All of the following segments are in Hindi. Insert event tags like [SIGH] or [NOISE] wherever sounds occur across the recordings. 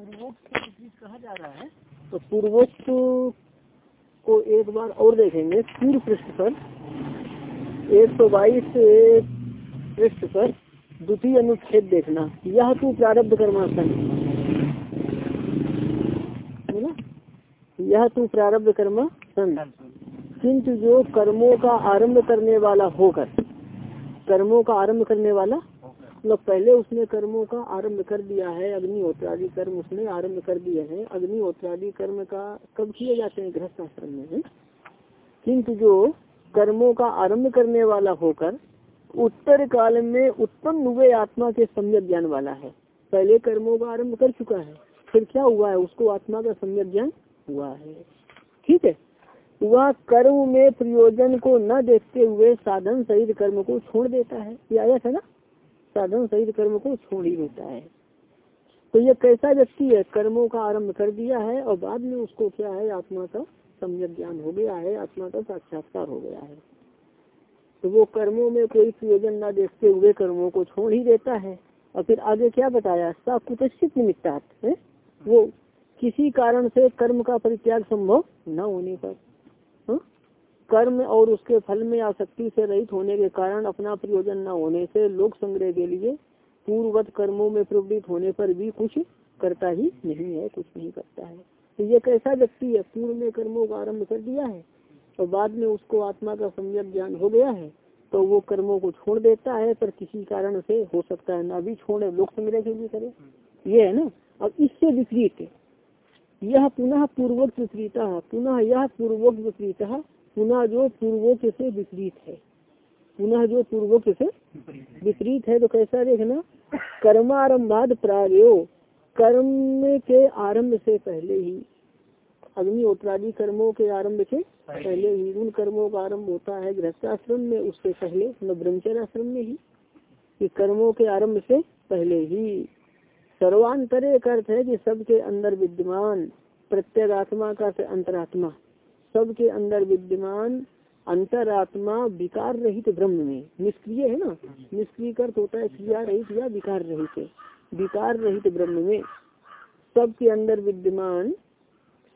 पूर्वोक्त कहा जा रहा है। तो पूर्वोक्त को एक बार और देखेंगे। पूर्व पृष्ठ पर, एक सौ बाईस पृष्ठ पर द्वितीय अनुच्छेद देखना। यह तू प्रारब्ध कर्मासन यह तू प्रारब्ध कर्म सन किंतु जो कर्मों का आरंभ करने वाला होकर, कर्मों का आरंभ करने वाला मतलब पहले उसने कर्मों का आरंभ कर दिया है अग्निहोत्रादि कर्म उसने आरंभ कर दिए हैं। अग्निहोत्रादि कर्म का कब किए जाते हैं गृहस्थ आश्रम में किंतु जो कर्मों का आरंभ करने वाला होकर उत्तर काल में उत्पन्न हुए आत्मा के सम्यक ज्ञान वाला है। पहले कर्मों का आरंभ कर चुका है, फिर क्या हुआ है? उसको आत्मा का सम्यक ज्ञान हुआ है। ठीक है? वह कर्म में प्रयोजन को न देखते हुए साधन सहित कर्म को छोड़ देता है। ये आया था ना? साधन सहित कर्म को छोड़ ही देता है। तो ये कैसा व्यक्ति है? कर्मों का आरंभ कर दिया है और बाद में उसको क्या है? आत्मा का सम्यक ज्ञान हो गया है, आत्मा का साक्षात्कार हो गया है। तो वो कर्मों में कोई प्रयोजन न देखते हुए कर्मों को छोड़ ही देता है। और फिर आगे क्या बताया? कुछ निमित्ता है? वो किसी कारण से कर्म का परित्याग संभव न होने पर? कर्म और उसके फल में आसक्ति से रहित होने के कारण अपना प्रयोजन न होने से लोक संग्रह के लिए पूर्ववत कर्मों में प्रवृत्त होने पर भी कुछ करता ही नहीं है, कुछ नहीं करता है। तो ये कैसा व्यक्ति है? पूर्व में कर्मों का आरंभ कर दिया है और बाद में उसको आत्मा का सम्यक ज्ञान हो गया है तो वो कर्मों को छोड़ देता है, पर किसी कारण से हो सकता है ना भी छोड़े, लोक संग्रह के लिए करे। ये है ना? अब इससे विपरीत यह पुनः पूर्वोक्त विपरीत पुनः यह पूर्वोक्त विपरीत पुनः जो पूर्वोक्त से विपरीत है। पुनः जो पूर्वोक्त से विपरीत है तो कैसा देखना? कर्मारंभाद प्रागयो। कर्म के आरंभ से पहले ही। अग्निहोत्रादि कर्मों के आरंभ से पहले ही। उन कर्मों का आरंभ होता है गृहस्थाश्रम में, उससे पहले मतलब ब्रह्मचर्य आश्रम में ही। कि कर्मों के आरंभ से पहले ही। सर्वांतरे का अर्थ है कि सबके अंदर विद्यमान प्रत्येक आत्मा का अंतरात्मा। सबके अंदर विद्यमान अंतरात्मा विकार रहित ब्रह्म में। निष्क्रिय है ना? निष्क्रिय अर्थ होता है, क्रिया रहित या विकार रहित। विकार रहित ब्रह्म में सबके अंदर विद्यमान,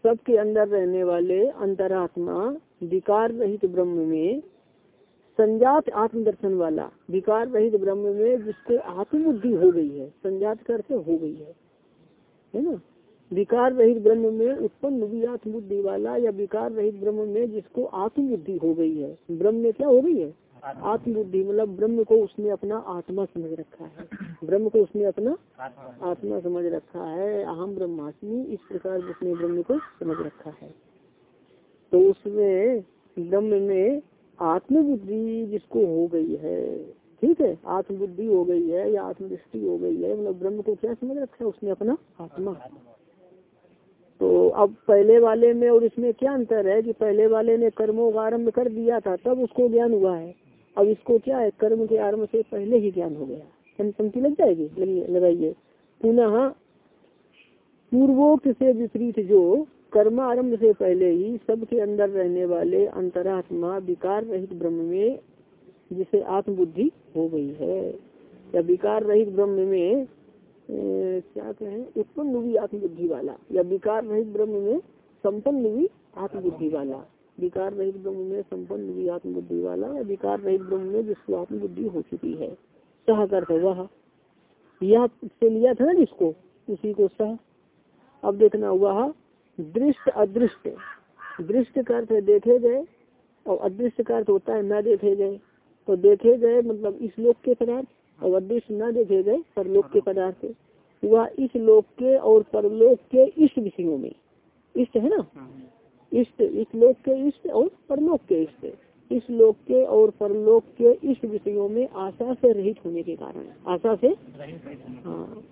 सबके अंदर रहने वाले अंतरात्मा विकार रहित ब्रह्म में संजात आत्मदर्शन वाला विकार रहित ब्रह्म में जिसके आत्मबुद्धि हो गई है, संजात करते हो गई है। है ना? विकार रहित ब्रह्म में उत्पन्न हुई आत्मबुद्धि वाला या विकार रहित ब्रह्म में जिसको आत्मबुद्धि हो गई है। ब्रह्म में क्या हो गई है? आत्मबुद्धि। मतलब ब्रह्म को उसने अपना आत्मा समझ रखा है। ब्रह्म को उसने अपना आत्मा। समझ रखा है। अहम ब्रह्मास्मि इस प्रकार उसने ब्रह्म को समझ रखा है। तो उसमें ब्रह्म में आत्मबुद्धि जिसको हो गई है ठीक है? आत्मबुद्धि हो गई है या आत्मदृष्टि हो गई है मतलब ब्रह्म को क्या समझ रखा है? उसने अपना आत्मा। तो अब पहले वाले में और इसमें क्या अंतर है कि पहले वाले ने कर्मों का आरंभ कर दिया था, तब उसको ज्ञान हुआ है। अब इसको क्या है, कर्म के आरंभ से पहले ही ज्ञान हो गया। पंक्ति लग जाएगी? लगाइए। पुनः पूर्वोक्त से विपरीत जो कर्म आरंभ से पहले ही सबके अंदर रहने वाले अंतरात्मा, विकार रहित ब्रह्म में, जिसे आत्मबुद्धि हो गई है। या विकार रहित ब्रह्म में क्या कहें उत्पन्न हुई आत्मबुद्धि वाला या विकार रहित ब्रह्म में संपन्न हुई आत्मबुद्धि वाला। विकार रहित ब्रह्म में संपन्न हुई आत्मबुद्धि वाला या विकार रहित ब्रह्म में जिसको आत्मबुद्धि हो चुकी है। सह कर वह। यह से लिया था ना जिसको, उसी को सह। अब देखना वह दृष्ट अदृष्ट। दृष्ट का अर्थ देखे गए और अदृष्ट का अर्थ होता है न देखे गए। तो देखे गए मतलब इस लोक के पदार्थ और न देखे गए परलोक के पदार्थ। वह इस लोक के और परलोक के इष्ट विषयों में। इष्ट है ना? इष्ट इस लोक के इष्ट और परलोक के इष्ट। इस लोक के और परलोक के इष्ट विषयों में आशा से रहित होने के कारण। आशा से? हाँ।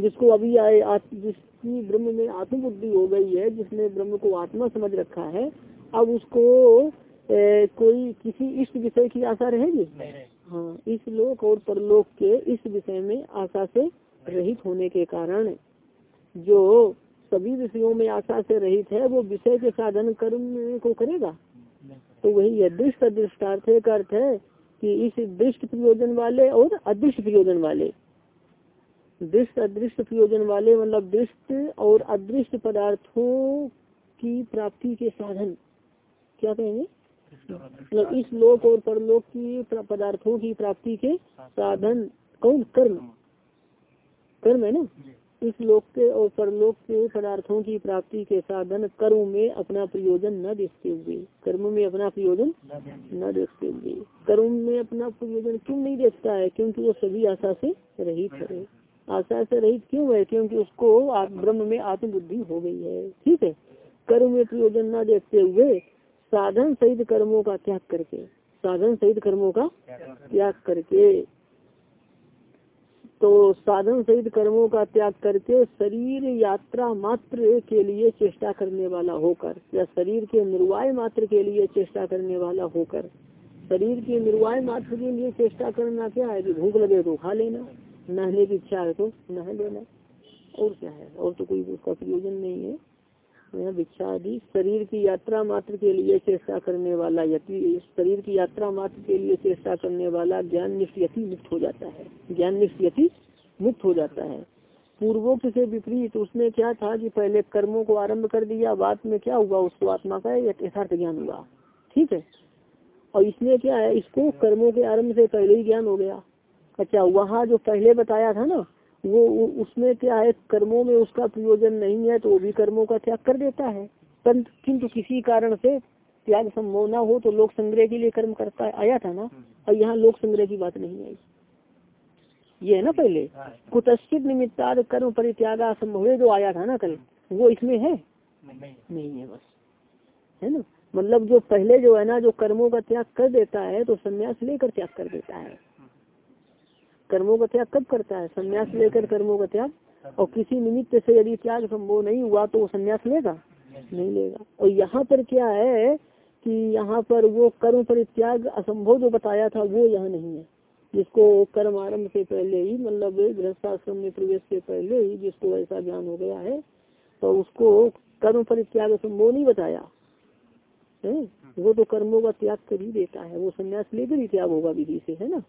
जिसको अभी आए जिसकी ब्रह्म में आत्मबुद्धि हो गई है जिसने ब्रह्म को आत्मा समझ रखा है अब उसको ए, कोई किसी इष्ट विषय की आशा रहेगी। हाँ इस लोक और परलोक के इस विषय में आशा से रहित होने के कारण जो सभी विषयों में आशा से रहित है, वो विषय के साधन कर्म को करेगा। तो वही है दृष्ट दृष्टार्थ का अर्थ है कि इस दृष्ट प्रयोजन वाले और अदृष्ट प्रयोजन वाले। दृष्ट अदृष्ट प्रयोजन वाले मतलब दृष्ट और अदृष्ट पदार्थों की प्राप्ति के साधन। क्या कहेंगे? इस लोक और परलोक की पदार्थों की प्राप्ति के साधन कौन? कर्म। कर्म है ना? इस लोक के और परलोक के पदार्थों की प्राप्ति के साधन कर्म में अपना प्रयोजन न देखते हुए। कर्म में अपना प्रयोजन न देखते हुए। कर्म में अपना प्रयोजन क्यों नहीं देखता है? क्योंकि वो सभी आशा से रहित है। आशा से रहित क्यों है? क्योंकि उसको ब्रह्म में आत्मबुद्धि हो गई है। ठीक है? कर्म में प्रयोजन न देखते हुए साधन सहित कर्मों का त्याग करके, साधन सहित कर्मों का त्याग करके। तो साधन सहित कर्मों का त्याग करके शरीर यात्रा मात्र के लिए चेष्टा करने वाला होकर, या शरीर के निर्वाय मात्र के लिए चेष्टा करने वाला होकर, शरीर के निर्वाय मात्र के लिए चेष्टा करना क्या है? भूख लगे तो खा लेना, नहने की इच्छा है तो नह लेना और क्या है? और तो कोई उसका प्रयोजन नहीं है। भिक्षा आदि शरीर की यात्रा मात्र के लिए चेष्टा करने वाला यति, शरीर की यात्रा मात्र के लिए चेष्टा करने वाला ज्ञान निष्यति मुक्त हो जाता है। ज्ञान निष्यति मुक्त हो जाता है। पूर्वोक्त से विपरीत उसने क्या था कि पहले कर्मों को आरंभ कर दिया, बाद में क्या हुआ? उसको आत्मा का यथार्थ ज्ञान हुआ। ठीक है? और इसमें क्या है? इसको कर्मों के आरंभ से पहले ही ज्ञान हो गया। अच्छा वहाँ जो पहले बताया था ना वो उसमें क्या है, कर्मों में उसका प्रयोजन नहीं है तो वो भी कर्मों का त्याग कर देता है। किंतु किसी कारण से त्याग संभव ना हो तो लोक संग्रह के लिए कर्म करता है आया था ना, और यहाँ लोक संग्रह की बात नहीं आई। ये है ना पहले? कुतश्चित निमित्ता कर्म परित्याग असंभव जो आया था ना कल, वो इसमें है? नहीं है बस। है ना? मतलब जो पहले जो है ना, जो कर्मों का त्याग कर देता है तो संन्यास लेकर त्याग कर देता है। कर्मों का त्याग कब करता है? संन्यास लेकर कर्मों का त्याग? और किसी निमित्त से यदि त्याग संभव नहीं हुआ तो वो संन्यास लेगा? नहीं लेगा। और यहाँ पर क्या है कि यहाँ पर वो कर्म परित्याग असंभव जो बताया था, वो यहाँ नहीं है। जिसको कर्म आरंभ से पहले ही मतलब गृहस्थाश्रम में प्रवेश से पहले ही जिसको ऐसा ज्ञान हो गया है तो उसको कर्म परित्याग असंभव नहीं बताया। है? वो तो कर्मों का त्याग कर ही देता है। वो संन्यास लेकर ही त्याग होगा विधि से, है ना?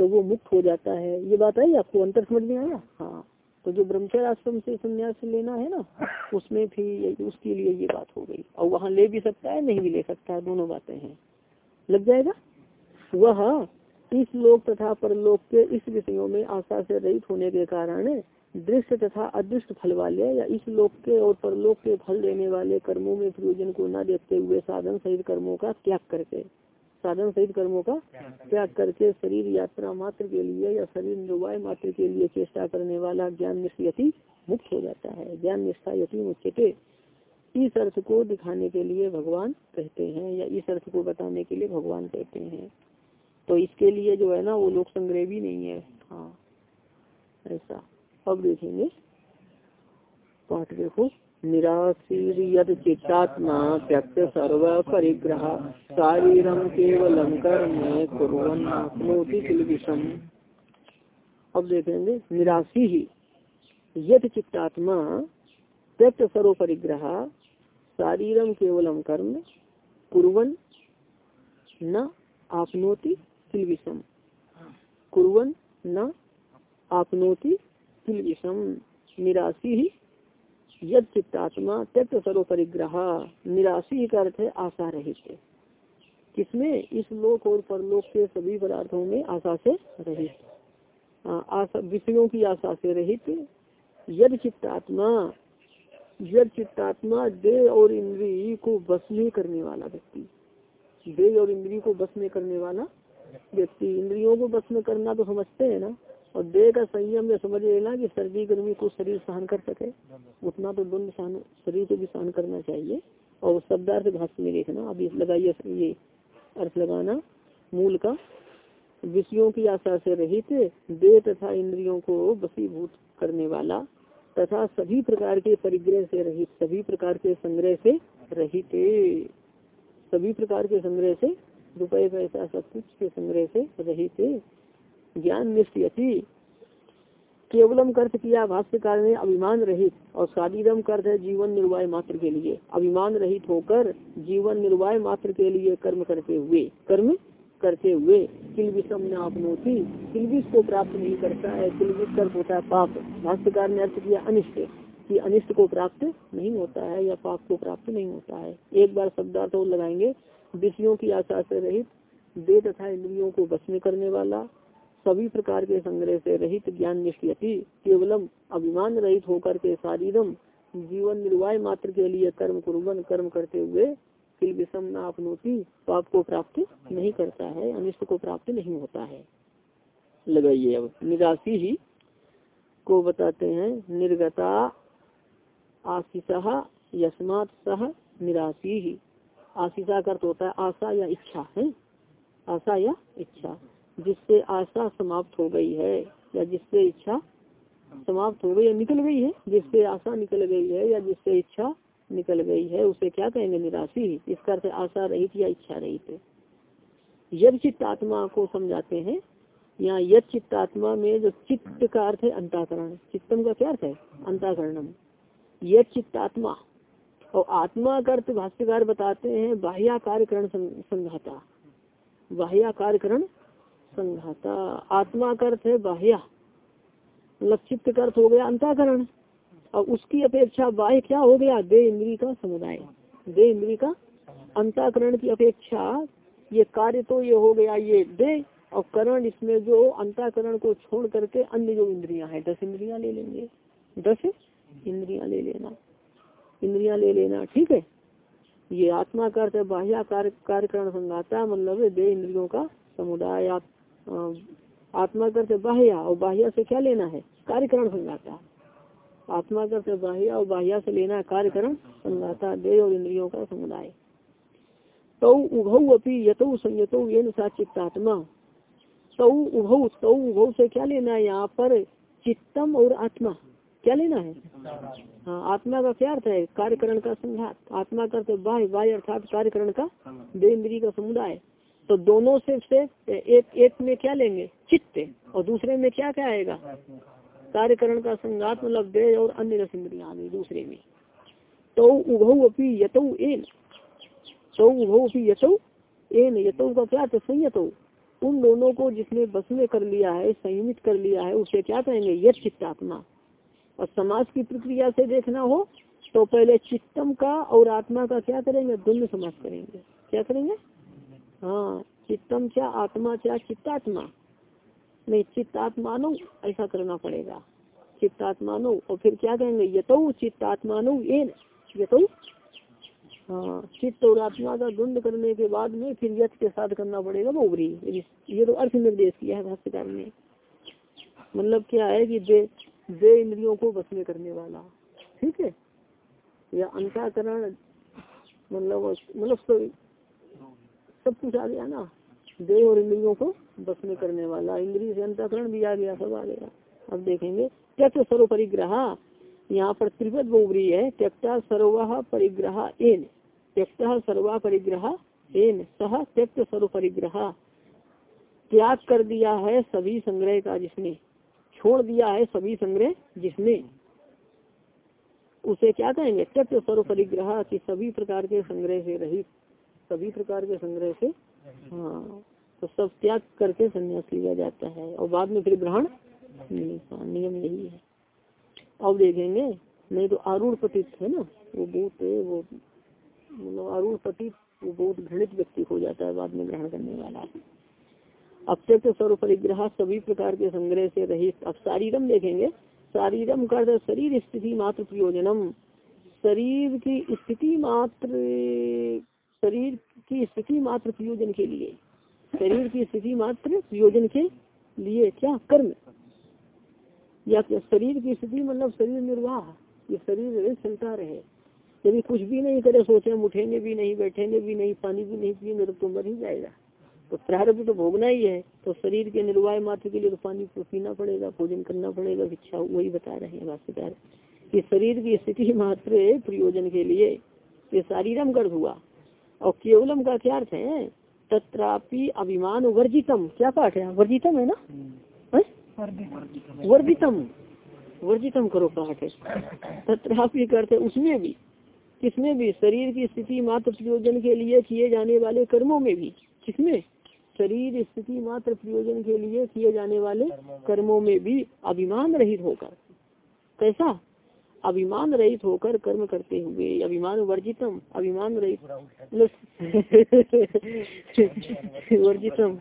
तो वो मुक्त हो जाता है। ये बात आई? आपको अंतर समझ में आया? हाँ। तो जो ब्रह्मचर्य आश्रम से संन्यास लेना है ना, उसमें भी उसके लिए ये बात हो गई। और वहाँ ले भी सकता है, नहीं भी ले सकता है, दोनों बातें हैं। लग जाएगा? वह इस लोक तथा परलोक के इस विषयों में आशा से रहित होने के कारण दृश्य तथा अदृष्ट फल वाले या इस लोक के और परलोक के फल देने वाले कर्मों में प्रयोजन को न देखते हुए साधन सहित कर्मों का त्याग करके साधन सहित कर्मों का त्याग करके शरीर यात्रा मात्र के लिए या शरीर निर्वाय मात्र के लिए चेष्टा करने वाला ज्ञान निष्ठयति मुक्त हो जाता है। ज्ञान निष्ठा यति मुख्यते इस अर्थ को दिखाने के लिए भगवान कहते हैं या इस अर्थ को बताने के लिए भगवान कहते हैं। तो इसके लिए जो है ना, वो लोक संग्रह भी नहीं है। हाँ ऐसा। अब देखेंगे। पाठ देखो। निराशीर चित्तात्मा त्यक्त सर्व परिग्रह। शारीरम केवलम कर्म विषम अब देखेंगे निराशी ही। यद चित्तात्मा त्यक्त सर्व परिग्रह शारीरम केवलम कर्म कुरन न आपनोति विषम कुरन न आपनोति विषम निराशी ही। यद चित्तात्मा त्यक्त सर्व परिग्रह निराशी का अर्थ है आशा रहित किसमें? इस लोक और परलोक के सभी पदार्थों में आशा से रहित। विषयों की आशा से रहित। यद चित्तात्मा यद चित्तात्मा देह और इंद्री को बस में करने वाला व्यक्ति। देह और इंद्री को बस में करने वाला व्यक्ति। इंद्रियों को बस में करना तो समझते हैं ना। और देह का संयम ये समझ लेना कि सर्दी, गर्मी को शरीर सहन कर सके। उतना तो द्वंद सहन, शरीर को भी सहन करना चाहिए। और शब्दार्थ भाष्य में देखना अभी लगाइए ये अर्थ लगाना, मूल का, विषयों की आशा से रहित देह तथा इंद्रियों को बसीभूत करने वाला तथा सभी प्रकार के परिग्रह से रहित, सभी प्रकार के संग्रह से रहित। सभी प्रकार के संग्रह से रुपये पैसा, सब कुछ के संग्रह से रहित। ज्ञान निष्ठयति केवलम कर्थ किया भाष्यकार ने अभिमान रहित और शादीरम कर्थ है जीवन निर्वाह मात्र के लिए। अभिमान रहित होकर जीवन निर्वाह मात्र के लिए कर्म करते हुए, कर्म करते हुए किलबिसम न अपनोती किलबिस को प्राप्त नहीं करता है किलबिस कर होता है पाप। भाष्यकार ने अर्थ किया अनिष्ट, कि अनिष्ट को प्राप्त नहीं होता है या पाप को प्राप्त नहीं होता है। एक बार शब्दार्थ और लगाएँगे, विषयों की आशा से रहित दे तथा इंद्रियों को बस में करने वाला सभी प्रकार के संग्रह से रहित ज्ञान निष्ठती केवलम अभिमान रहित होकर के शारीरम जीवन निर्वाह मात्र के लिए कर्म कुर्बन कर्म करते हुए फिर विषम न अपनोती पाप को प्राप्त नहीं करता है, अनिष्ट को प्राप्त नहीं होता है। लगाइए अब, निराशी ही को बताते हैं, निर्गता आशीषा यस्मात सह निराशी ही। आशीषा का होता है आशा या इच्छा, है? आशा या इच्छा। जिससे आशा समाप्त हो गई है, या जिससे इच्छा समाप्त हो गई या निकल गई है? जिससे आशा निकल गई है, या जिससे इच्छा निकल गई है, उसे क्या कहेंगे निराशी? इसका अर्थ आशा रहित या इच्छा रहित। यद चित्त आत्मा को समझाते हैं यहाँ यद चित्त आत्मा में जो चित्त का अर्थ है अंताकरण। चित्तम का क्या अर्थ है? अंताकरणम। यद चित्त आत्मा। और आत्मा का अर्थ भाष्यकार बताते हैं बाह्या कार्यकरण संघाता। बाह्या कार्यकरण संघाता। आत्मा का अर्थ है बाह्या। लक्षित का अर्थ हो गया अंताकरण। और उसकी अपेक्षा बाह्य क्या हो गया? दे इंद्री का समुदाय। दे इंद्री का अंताकरण की अपेक्षा ये कार्य तो ये हो गया ये दे और करण इसमें जो अंताकरण को छोड़ करके अन्य जो इंद्रियाँ हैं, दस इंद्रियाँ ले लेंगे। दस इंद्रियाँ ले लेना। इंद्रियाँ ले लेना, ठीक है? ये आत्मा का बाह्य कार्यकरण संघाता मतलब दे इंद्रियों का समुदाय। आत्मा करते बाह्य और बाह्य से क्या लेना है? कार्यकरण संगाता आत्मा करते बाह्य और बाह्य से लेना कार्यकरण संगाता देह और इंद्रियों का समुदाय। तो उभौ अपनी यतो संयतो ये चित्तात्मा। तो उभौ तो उभौ से क्या लेना है यहाँ पर? चित्तम और आत्मा। क्या लेना है? हाँ आत्मा का क्या अर्थ है? कार्यकरण का संघात आत्मा करते बाह्य बाह्य अर्थात कार्यकरण का दे इंद्री का समुदाय। तो दोनों से, से एक एक में क्या लेंगे? चित्त। और दूसरे में क्या क्या आएगा कार्यकरण का संगात मतलब देह और अन्य रस इंद्रिया दूसरे में। तो उभौ अपनी यतो एन। तो उभौ अपनी यतो एन। यतो का क्या संयतो। उन दोनों को जिसने बस में कर लिया है संयमित कर लिया है उसे क्या कहेंगे? यथ चित्तात्मा। और समाज की प्रक्रिया से देखना हो तो पहले चित्तम का और आत्मा का क्या करेंगे? द्वंद समाज करेंगे। क्या करेंगे? हाँ चित्तम क्या आत्मा क्या चित्तात्मा? नहीं, चित्तात्मानो ऐसा करना पड़ेगा। चित्तात्मानो, और फिर क्या कहेंगे? यतो चित्तात्मानो ये यतो? हाँ चित्त और आत्मा का द्वंद करने के बाद में फिर यथ के साथ करना पड़ेगा बोबरी ये तो अर्थ निर्देश किया है भाष्यकार ने। मतलब क्या है कि दे दे इंद्रियों को बस में करने वाला। ठीक है? या अंताकरण मतलब मतलब सब कुछ आ गया ना। देह और इंद्रियों को बस में करने वाला, इंद्रिय से अंतकरण भी आ गया, सब आ गया। अब देखेंगे, त्यक्त सर्व परिग्रह यहाँ पर त्रिपद बोबरी है, त्यक्ता सर्व परिग्रह एन। त्यक्त सर्वा परिग्रह एन सह त्यक्त सर्व परिग्रह त्याग कर दिया है सभी संग्रह का जिसने, छोड़ दिया है सभी संग्रह जिसने। उसे क्या कहेंगे? त्यक्त सर्व परिग्रह की सभी प्रकार के संग्रह से रहित सभी प्रकार के संग्रह से हाँ तो सब त्याग करके संन्यास लिया जाता है और बाद में फिर ग्रहण नियम यही है। अब देखेंगे, नहीं तो आरूढ़ पतित है ना, वो बहुत, वो मतलब आरूढ़ पतित वो बहुत घृणित व्यक्ति हो जाता है बाद में ग्रहण करने वाला। अत्यक्त सर्व परिग्रह सभी प्रकार के संग्रह से रहित। अब शारीरम देखेंगे, शारीरम कर शरीर स्थिति मात्र प्रयोजनम। शरीर की स्थिति मात्र शरीर की स्थिति मात्र प्रयोजन के लिए। शरीर की स्थिति मात्र प्रयोजन के लिए क्या? कर्म। या शरीर की स्थिति मतलब शरीर निर्वाह। ये शरीर चलता रहे यदि कुछ भी नहीं करे, सोचे हम उठेंगे भी नहीं, बैठेंगे भी नहीं, पानी भी नहीं पिएँगे तो मर ही जाएगा। तो प्रारब्ध तो भोगना ही है। तो शरीर के निर्वाह मात्र के लिए तो पानी पीना पड़ेगा, भोजन करना पड़ेगा, भिक्षा, वही बता रहे हैं भाष्यकार। कि शरीर की स्थिति मात्र प्रयोजन के लिए। ये शारीरम गर्भ हुआ। और केवलम का क्या अर्थ है? तत्रापि अभिमान वर्जितम। क्या पाठ है? वर्जितम है ना? हम्म? वर्जितम। वर्जितम। करो पाठ है। तत्रापि करते उसमें भी किसमें भी शरीर की स्थिति मात्र प्रयोजन के लिए किए जाने वाले कर्मों में भी किसमें? शरीर स्थिति मात्र प्रयोजन के लिए किए जाने वाले कर्मों में भी अभिमान रहित होकर कैसा? अभिमान रहित होकर कर्म करते हुए अभिमान वर्जितम अभिमान रहित वर्जितम।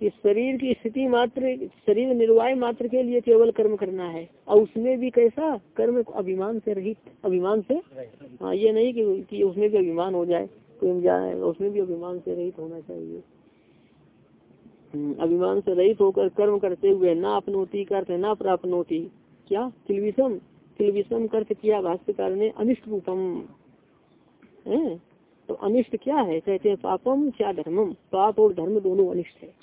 कि शरीर की स्थिति मात्र शरीर निर्वाह मात्र के लिए केवल कर्म करना है। और उसमें भी कैसा? कर्म अभिमान से रहित अभिमान से? हाँ ये नहीं कि, कि उसमें भी अभिमान हो जाए कोई जाए उसमें भी अभिमान से रहित होना चाहिए। अभिमान से रहित होकर कर्म करते हुए ना अपनोती करते ना प्राप्त होती। क्या? किलविषम किलविषम करते किया, भाष्यकार ने अनिष्ट रूपम है? तो अनिष्ट क्या है? कहते हैं, पापम क्या धर्मम? पाप और धर्म दोनों अनिष्ट है।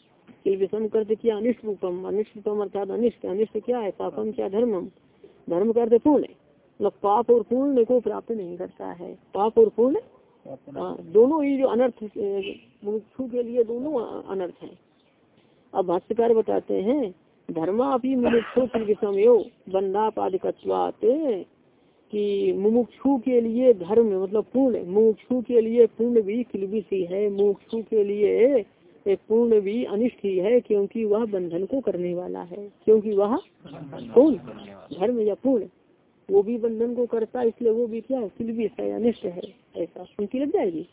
किलविषम करते किया अनिष्ट रूपम अनिष्ट रूपम अर्थात अनिष्ट। अनिष्ट क्या है? पापम क्या धर्मम? धर्म करते पूर्ण मतलब पाप और पूर्ण को प्राप्त नहीं करता है। पाप और पूर्ण? दोनों ही जो अनर्थ मुमुक्षु के लिए दोनों अनर्थ है। अब भाष्यकार बताते हैं धर्मापि मुमुक्षु विषमयो बंधापादकत्वात कि मुमुक्षु के लिए धर्म मतलब पूर्ण, मुमुक्षु के लिए पूर्ण भी किलबिस ही है, मुमुक्षु के लिए एक पूर्ण भी अनिष्ट ही है क्योंकि वह बंधन को करने वाला है। क्योंकि वह पूर्ण धर्म या पूर्ण। वो भी बंधन को करता है, इसलिए वो भी क्या है? है, अनिष्ट है, ऐसा। उनकी लग जाएगी?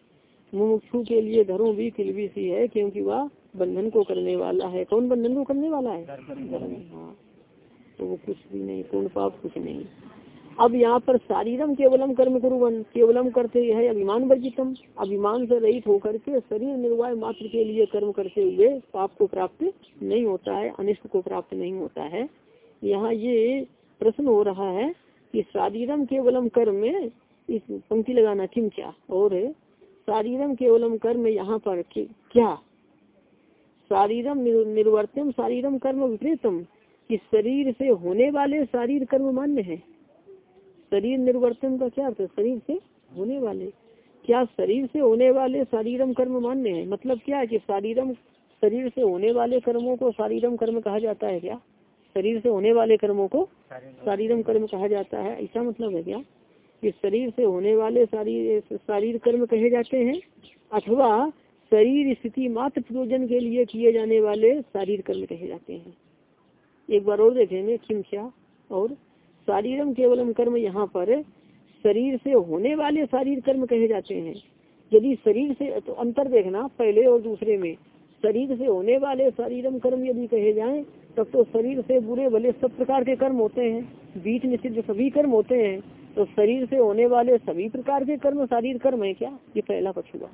मुमुक्षु के लिए धर्म भी किलबिस ही है, क्योंकि वह बंधन को करने वाला है। कौन बंधन को करने वाला है? हाँ। तो वो कुछ भी नहीं पूर्ण पाप कुछ नहीं। अब यहाँ पर शारीरम केवलम कर्म कुरुवन। केवलम करते है अभिमान वर्जितम। अभिमान से रहित होकर के शरीर निर्वाह मात्र के लिए कर्म करते हुए पाप को प्राप्त नहीं होता है अनिष्ट को प्राप्त नहीं होता है। यहाँ ये प्रश्न हो रहा है कि शारीरम केवलम कर्म में इस पंक्ति लगाना किम क्या? और शारीरम केवलम कर्म यहाँ पर क्या? शारीरम निर्वर्तम शारीरम कर्म विपरीतम। कि शरीर से होने वाले शारीर कर्म मान्य है। शरीर निर्वर्तन का क्या अर्थ है? शरीर से होने वाले। क्या शरीर से होने वाले शारीरम कर्म मान्य है? मतलब क्या है कि शारीरम, शरीर से होने वाले कर्मों को शारीरम कर्म कहा जाता है क्या? शरीर से होने वाले कर्मों को शारीरम कर्म कहा जाता है। ऐसा मतलब है क्या? कि शरीर से होने वाले शारीर शारीर कर्म कहे जाते हैं। अथवा शरीर स्थिति मात्र प्रयोजन के लिए किए जाने वाले शारीर कर्म कहे जाते हैं। एक बार और देखेंगे किम क्या और शारीरम केवलम कर्म यहाँ पर शरीर से होने वाले शारीर कर्म कहे जाते हैं। यदि शरीर से तो अंतर देखना पहले और दूसरे में। शरीर से होने वाले शारीरम कर्म यदि कहे जाए, तब तो शरीर से बुरे भले सब प्रकार के कर्म होते हैं। बीच निषिद्ध सभी कर्म होते हैं तो शरीर से होने वाले सभी प्रकार के कर्म शारीर कर्म है क्या? ये पहला पक्ष हुआ।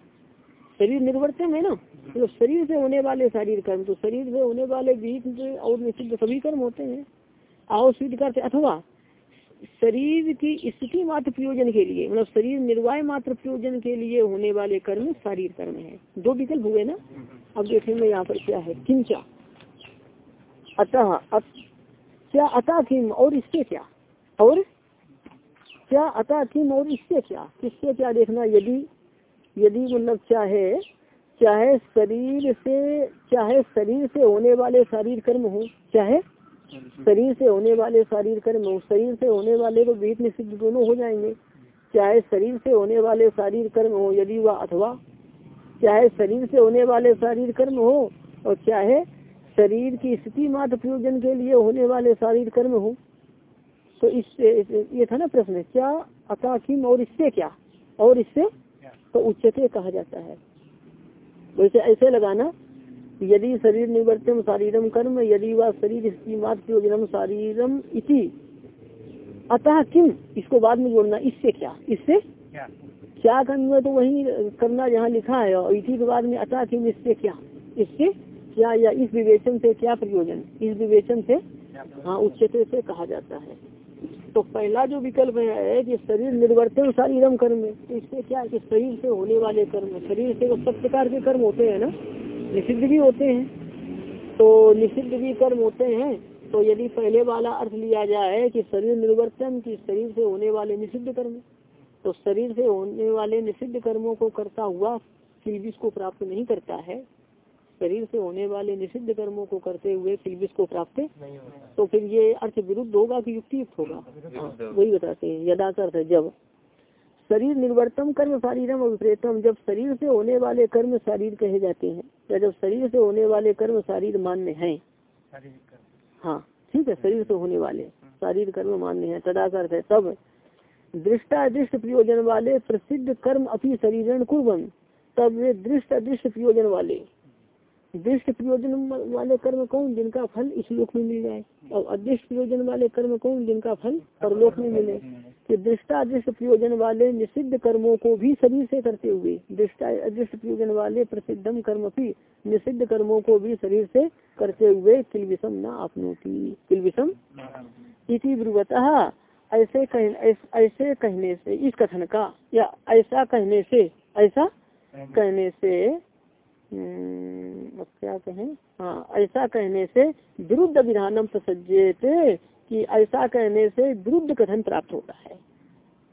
शरीर निर्वर्तन है ना? मतलब शरीर से होने वाले शारीर कर्म तो शरीर से होने वाले बीच और निषिद्ध सभी कर्म होते हैं। आओ करते, अथवा शरीर की स्थिति मात्र प्रयोजन के लिए मतलब शरीर निर्वाह मात्र प्रयोजन के लिए होने वाले कर्म शारीर कर्म है। दो विकल्प हुए ना? अब देखेंगे यहाँ पर क्या है। किंचा। अतः, क्या अतः किम और इससे क्या? और? क्या अतः किम और इससे क्या? किससे क्या देखना? यदि यदि मतलब चाहे चाहे शरीर से, चाहे शरीर से होने वाले शारीर कर्म हो, चाहे शरीर से होने वाले शारीर कर्म हो, शरीर से होने वाले को बीच निषिद्ध दोनों हो जाएँगे। चाहे शरीर से होने वाले शारीर कर्म हो, यदि वह अथवा चाहे शरीर से होने वाले शारीर कर्म हो, और चाहे शरीर की स्थिति मात्र प्रयोजन के लिए होने वाले शारीर कर्म हो तो इससे, ये था ना प्रश्न, क्या अताकिम और इससे क्या? और इससे तो उच्चते कहा जाता है। वैसे ऐसे लगाना यदि शरीर निवर्तन शारीरम कर्म यदि वह शरीर मात्र प्रयोजनम शारीरम इति। अतः किम? इसको बाद में जोड़ना इससे क्या? इससे क्या? करना तो वही करना जहाँ लिखा है और इसी के बाद में अतः किम इससे क्या? इससे क्या या इस विवेचन से क्या प्रयोजन? इस विवेचन से हाँ उच्चते से कहा जाता है। तो पहला जो विकल्प है कि शरीर निर्वर्तन शारीरम कर्म है। इससे क्या है कि शरीर से होने वाले कर्म, शरीर से तो सब प्रकार के कर्म होते हैं ना, निषिद्ध भी होते हैं। तो निषिद्ध भी कर्म होते हैं तो यदि पहले वाला अर्थ लिया जाए कि शरीर निर्वर्तन की शरीर से होने वाले निषिद्ध कर्म तो शरीर से होने वाले निषिद्ध कर्मों को करता हुआ किलबिस को प्राप्त नहीं करता है। शरीर से होने वाले निषिद्ध कर्मों को करते हुए किलबिस को प्राप्त तो फिर ये अर्थ विरुद्ध होगा कि युक्ति युक्त होगा हाँ, वही बताते हैं यदार्थ अर्थ जब शरीर निर्वर्तम कर्म शारीरम और विपरीतम जब शरीर से होने वाले कर्म शारीर कहे जाते हैं या जब शरीर से होने वाले कर्म शारीर मान्य है। हाँ ठीक है शरीर से होने वाले शारीर कर्म मान्य है तदाकर है तब दृष्टा दृष्ट प्रयोजन वाले प्रसिद्ध कर्म अपनी शरीर कुर्बन तब वे दृष्ट अदृष्ट प्रयोजन वाले दृष्ट प्रयोजन वाले कर्म कौन? जिनका फल इस लोक में मिल जाए। और अदृष्ट प्रयोजन वाले कर्म कौन? जिनका फल परलोक में मिले। कि दृष्टा अदृष्ट प्रयोजन वाले निषिद्ध कर्मों को भी शरीर से करते हुए दृष्टा अदृष्ट प्रयोजन वाले प्रसिद्धम कर्म भी निषिद्ध कर्मों को भी शरीर से करते हुए किलविषम न आपनोती। किलविषम इसी ब्रुवतः। ऐसे कह, ऐसे कहने से इस कथन का या ऐसा कहने से ऐसा कहने से अब क्या कहें? हाँ ऐसा कहने से विरुद्ध विधानम प्रसज्जित कि ऐसा कहने से विरुद्ध कथन प्राप्त होता है।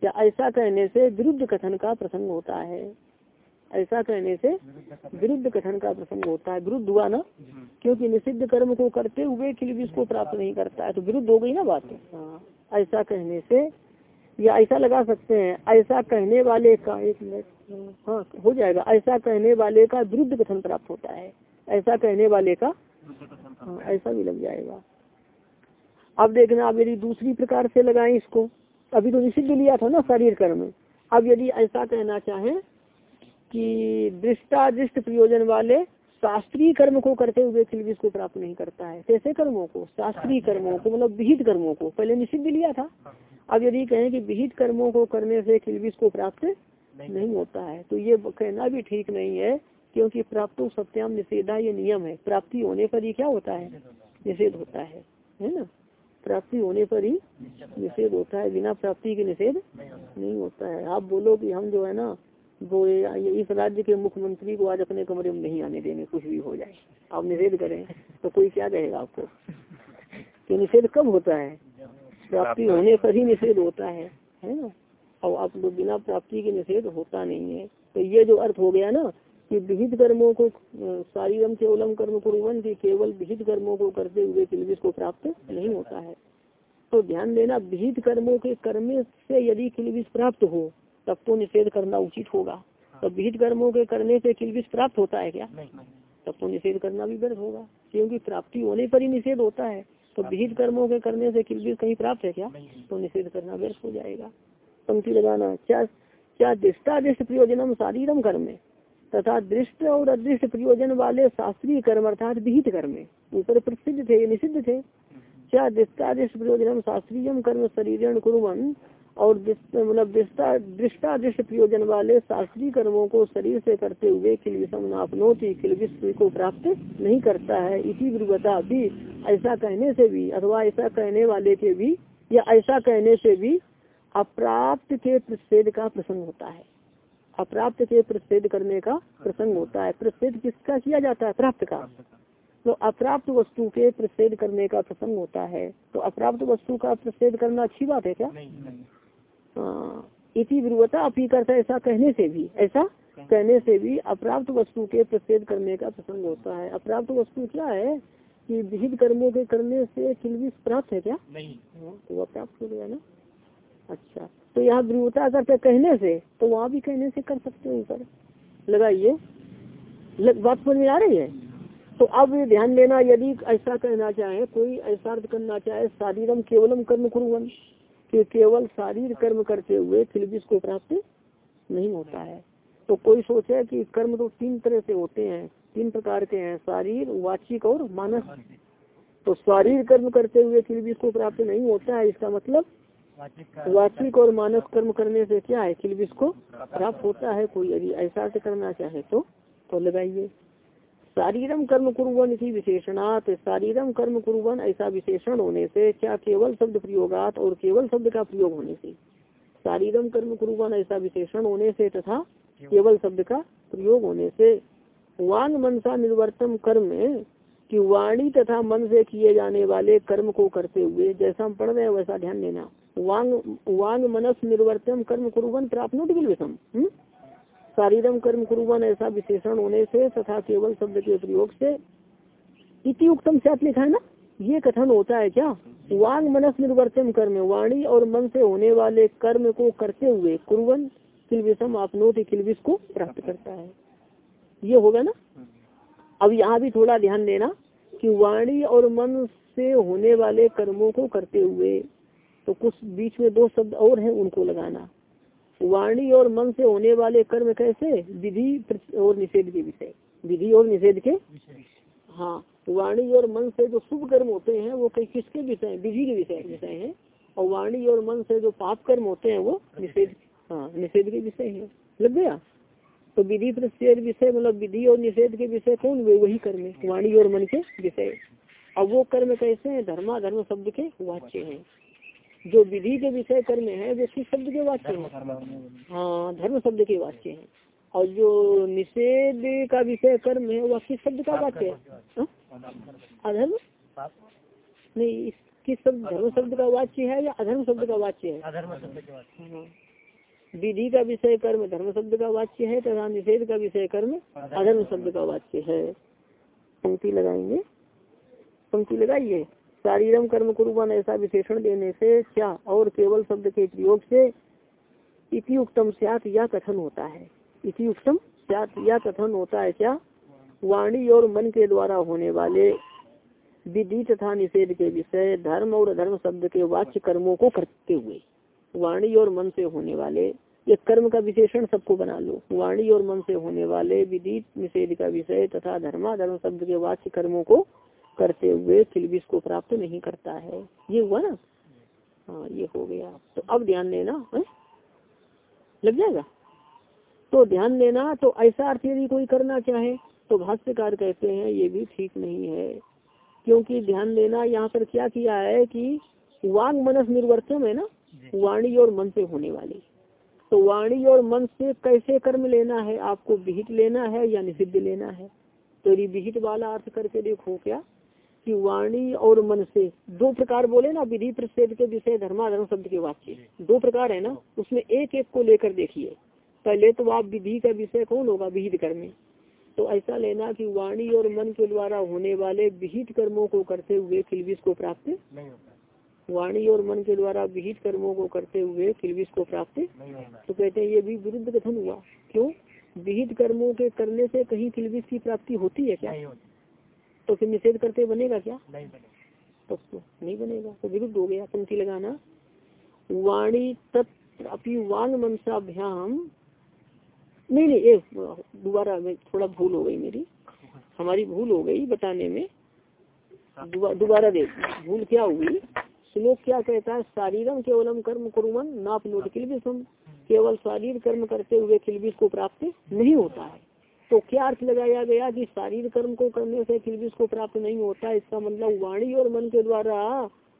या ऐसा कहने से विरुद्ध कथन का प्रसंग होता है। ऐसा कहने से विरुद्ध कथन का प्रसंग होता है। विरुद्ध हुआ ना? क्योंकि निषिद्ध कर्म को करते हुए किल को प्राप्त नहीं करता है। तो विरुद्ध हो गई ना बात? हाँ। ऐसा कहने से या ऐसा लगा सकते हैं ऐसा कहने वाले का एक मिनट। हाँ हो जाएगा। ऐसा कहने वाले का विरुद्ध कथन प्राप्त होता है। ऐसा कहने वाले का हाँ ऐसा भी लग जाएगा। अब देखना, अब यदि दूसरी प्रकार से लगाएँ इसको। अभी तो निषिद्ध लिया था ना शरीर कर्म। अब यदि ऐसा कहना चाहें कि दृष्टादृष्ट प्रयोजन वाले शास्त्रीय कर्म को करते हुए किलबिस को प्राप्त नहीं करता है, कैसे कर्मों को? शास्त्रीय कर्मों को मतलब विहित कर्मों को। पहले निषिद्ध लिया था। अब यदि कहें कि विहित कर्मों को करने से किलबिस को प्राप्त नहीं होता। है। तो ये कहना भी ठीक नहीं है क्योंकि प्राप्त सत्याम निषेधा ये नियम है। प्राप्ति होने पर ही क्या होता है? निषेध होता है। है। ना? प्राप्ति होने पर ही निषेध होता है। बिना प्राप्ति के निषेध नहीं होता। है। आप बोलो कि हम जो है ना वो इस राज्य के मुख्यमंत्री को आज अपने कमरे में नहीं आने देंगे कुछ भी हो जाए। आप निषेध करें तो कोई क्या कहेगा आपको? [LAUGHS] तो निषेध कब होता है। प्राप्ति होने पर ही निषेध होता है। है ना? और आप बिना प्राप्ति के निषेध होता नहीं है। तो ये जो अर्थ हो गया ना कि विहित कर्मों को शारीरम केवलम कर्म कुरुवन की केवल विहित कर्मों को करते हुए किलबिस को प्राप्त नहीं होता है। तो ध्यान देना विहित कर्मों के कर्म से यदि किलबिस प्राप्त हो तब तो निषेध करना उचित होगा। तो विहित कर्मों के करने से किलबिस प्राप्त होता है क्या? तब तो निषेध करना भी व्यर्थ होगा क्योंकि प्राप्ति होने पर ही निषेध होता है। तो विहित कर्मों के करने से किलबिस कहीं प्राप्त है क्या? तो निषेध करना व्यर्थ हो जाएगा। पंक्ति लगाना। क्या क्या दृष्टादृष्ट प्रयोजनम शारीरम कर्म? तथा दृष्ट और अदृष्ट प्रयोजन वाले शास्त्रीय कर्म अर्थात विहित कर्म। ऊपर प्रसिद्ध थे, निषिद्ध थे। क्या दृष्टादृष्ट प्रयोजनम शास्त्रीय कर्म शरीर कुरुवन? और मतलब दृष्टा दृष्टा दृष्ट प्रयोजन वाले शास्त्रीय कर्मों को शरीर से करते हुए किलविश को प्राप्त नहीं करता है। इसी विरुवता भी ऐसा कहने से भी, अथवा ऐसा कहने वाले के भी, या ऐसा कहने से भी अप्राप्त के प्रतिषेध का प्रसंग होता है। अप्राप्त के प्रतिषेध करने का प्रसंग होता है। प्रतिषेध किसका किया जाता है? प्राप्त का। तो अप्राप्त वस्तु के प्रतिषेध करने का प्रसंग होता है। तो अप्राप्त वस्तु का प्रतिषेध करना अच्छी बात है क्या? इसी विरुवता अपी करता ऐसा कहने से भी ऐसा कहने से भी अप्राप्त वस्तु के प्रतिषेध करने का प्रसंग होता है। अप्राप्त वस्तु क्या है कि विहित कर्मों के करने से किलविश प्राप्त है क्या? नहीं। तो वह प्राप्त हो गया ना? अच्छा। तो यहाँ विरुवता करते कहने से तो वहाँ भी कहने से कर सकते हो ऊपर। लगाइए। लग, बात समझ में आ रही है? तो अब ध्यान देना यदि ऐसा कहना चाहे कोई ऐसा अर्थ करना चाहे शारीरम केवलम कर्म कुरुवन। कि केवल शारीर कर्म करते हुए फिलबिस को प्राप्त नहीं होता है। तो कोई सोचे कि कर्म तो तीन तरह से होते हैं तीन प्रकार के हैं शारीर वाचिक और मानस। तो शारीर कर्म करते हुए किलबिस को प्राप्त नहीं होता है इसका मतलब वाचिक और मानस कर्म करने से क्या है? किलबिस को प्राप्त होता है कोई। यदि ऐसा से करना चाहे तो तो लगाइए शारीरम कर्म कुरुवन इसी विशेषणात। शारीरम कर्म कुरुवन ऐसा विशेषण होने से क्या केवल शब्द प्रयोगात और केवल शब्द का प्रयोग होने से? शारीरम कर्म कुरुवन ऐसा विशेषण होने से तथा केवल शब्द का प्रयोग होने से। वांग मनसा निर्वर्तन कर्म की वाणी तथा मन से किए जाने वाले कर्म को करते हुए, जैसा हम पढ़ रहे हैं वैसा ध्यान देना। वांग वांग मनस निर्वर्तन कर्म कुरुवन प्राप्त विषम शारीरम कर्म कुरुवन ऐसा विशेषण होने से तथा केवल शब्द के प्रयोग से इति उत्तम से लिखा है ना? ये कथन होता है क्या? वांग मनस निर्वर्तन कर्म, वाणी और मन से होने वाले कर्म को करते हुए कुरुवन किलबिषम आपनोत किलबिश को प्राप्त करता है। ये होगा ना? अब यहाँ भी थोड़ा ध्यान देना कि वाणी और मन से होने वाले कर्मों को करते हुए तो कुछ बीच में दो शब्द और हैं उनको लगाना। वाणी और मन से होने वाले कर्म कैसे? विधि और निषेध के विषय। विधि और निषेध के? हाँ वाणी और मन से जो शुभ कर्म होते हैं, वो कई किसके विषय विधि के विषय विषय है। और वाणी और मन से जो पाप कर्म होते हैं, वो निषेध हाँ निषेध के विषय है। लग गया? तो विधि प्रतिषेध विषय मतलब विधि और निषेध के विषय कौन वे? वही कर्म वाणी और मन के विषय। अब वो कर्म कैसे हैं? धर्मा धर्म शब्द के वाच्य हैं। जो विधि के विषय कर्म है वो किस शब्द के वाक्य है। हाँ। धर्म शब्द के वाक्य है। और जो निषेध का विषय कर्म है वह किस शब्द का वाक्य है? अधर्म? नहीं किस शब्द धर्म शब्द का वाच्य है या अधर्म शब्द का वाच्य है? हाँ। विधि का विषय कर्म धर्म शब्द का वाच्य है तथा निषेध का विषय कर्म अधर्म शब्द का वाच्य है। पंक्ति लगाएँगे। पंक्ति लगाइए। शारीरम कर्म कुरुबन ऐसा विशेषण देने से क्या? और केवल शब्द के प्रयोग से इति उत्तम स्यात या कथन होता है। इति उत्तम स्यात या कथन होता है क्या? वाणी और मन के द्वारा होने वाले विधि तथा निषेध के विषय, धर्म और अधर्म शब्द के वाच्य कर्मों को करते हुए। वाणी और मन से होने वाले, ये कर्म का विशेषण सबको बना लो। वाणी और मन से होने वाले विधि, निषेध का विषय तथा धर्मा धर्म शब्द के वाच्य कर्मों को करते हुए फिर भी इसको प्राप्त नहीं करता है। ये हुआ ना? हाँ ये हो गया। तो अब ध्यान देना है? लग जाएगा? तो ध्यान देना तो ऐसा अर्थ यदि कोई करना चाहे तो भाष्यकार कहते हैं ये भी ठीक नहीं है। क्योंकि ध्यान देना यहाँ पर क्या किया है कि वांग मनस निर्वर्तम है ना? वाणी और मन से होने वाली। तो वाणी और मन से कैसे कर्म लेना है? आपको विहित लेना है या निषिद्ध लेना है? तो यदि विहित वाला अर्थ करके देखो क्या? कि वाणी और मन से। दो प्रकार बोले ना विधि प्रतिषेध के विषय धर्माधर्म शब्द के वाक्य। दो प्रकार है ना उसमें एक एक को लेकर देखिए। पहले तो आप विधि का विषय कौन होगा विहित कर्म? तो ऐसा लेना कि वाणी और मन के द्वारा होने वाले विहित कर्मों को करते हुए किलबिश को प्राप्त नहीं होता। वाणी और मन के द्वारा विहित कर्मों को करते हुए किलबिश को प्राप्त तो कहते हैं ये भी विरुद्ध कथन हुआ। क्यों? विहित कर्मों के करने से कहीं किलबिश की प्राप्ति होती है क्या? तो फिर निषेध करते बनेगा क्या? नहीं बनेगा। तो नहीं बनेगा। तो विरुद्ध हो गया पंक्ति लगाना। वाणी तत्व वांग मनसाभ्याम। नहीं नहीं एक दोबारा में थोड़ा भूल हो गई मेरी। हमारी भूल हो गई बताने में। दोबारा देख भूल क्या हुई? श्लोक क्या कहता है? शारीरम केवलम कर्म कुरुमन नाप नोट किलबिश केवल शारीर कर्म करते हुए किलबिश को प्राप्त नहीं होता है। तो क्या अर्थ लगाया गया कि शारीर कर्म को करने से किलबिश को प्राप्त नहीं होता इसका मतलब वाणी और मन के द्वारा